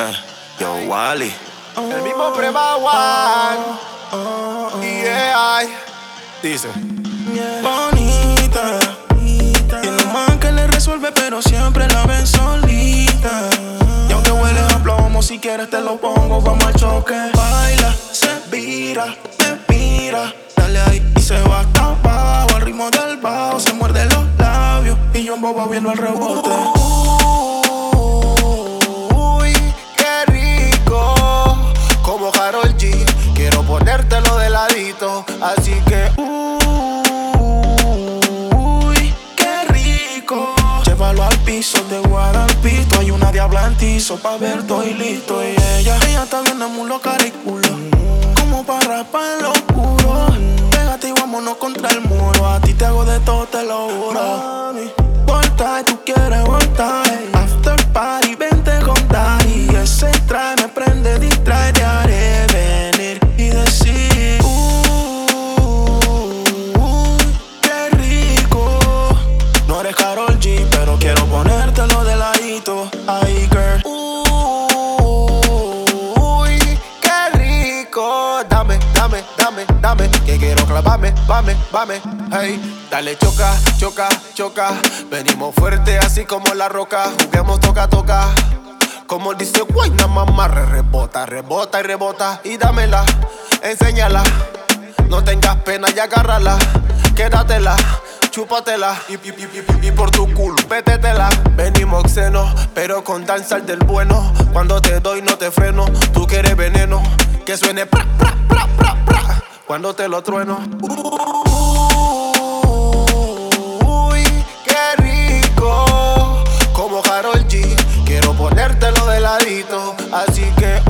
Eh, yo, Wally. El mismo prebaguan. Y yeah, dice. Bonita. Tiene un man que le resuelve, pero siempre la ven solita. Y aunque huele a plomo, si quieres te lo pongo, vamos al choque. Baila, se vira, me mira. Dale ahí y se va hasta abajo. Al ritmo del bajo, se muerde los labios. Y yo en bobo viendo el rebote. Así que, Uy, qué rico. Llévalo al piso de Guadalpito. Hay una diabla en pa' ver todo y listo. Y ella, ella está bien muy cara y culo. Como para rapar en lo oscuro. Pégate y vámonos contra el muro. A ti te hago de todo, te lo juro. Mami, volta, tú quieres voltar. Dame. Que quiero clavarme, vame, vame. Hey, dale, choca, choca, choca. Venimos fuerte así como la roca. Juguemos, toca, toca. Como dice Guayna, mamá, re rebota, rebota y rebota. Y dámela, enséñala. No tengas pena y agárrala. Quédatela, chúpatela. Y, y, y, y, por tu culo, pétetela. Venimos xeno, pero con danzar del bueno. Cuando te doy, no te freno. Tú quieres veneno, que suene pra, pra, pra, pra. Cuando te lo trueno. Uy, qué rico. Como Karol G. Quiero ponértelo de ladito. Así que,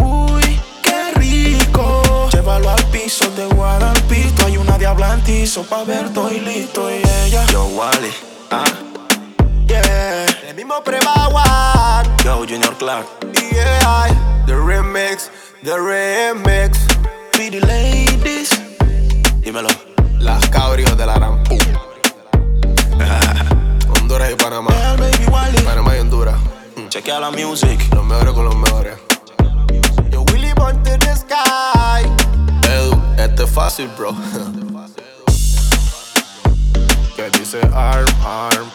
Uy, qué rico. Llévalo al piso de Guadalpito. Hay una diabla en tizo pa' ver todo y listo. Y ella, yo, Wally. Ah, yeah. El mismo prebaguan. yo, Junior Clark. Yeah, the remix, the remix. Pretty ladies. Dímelo. Las cabrios de la gran. Honduras y Panamá. Real baby Wally. Panamá y Honduras. Chequea la music. Los mejores con los mejores. Yo, Willy born to the sky. Edu, este es fácil, bro. Que dice arm, arm,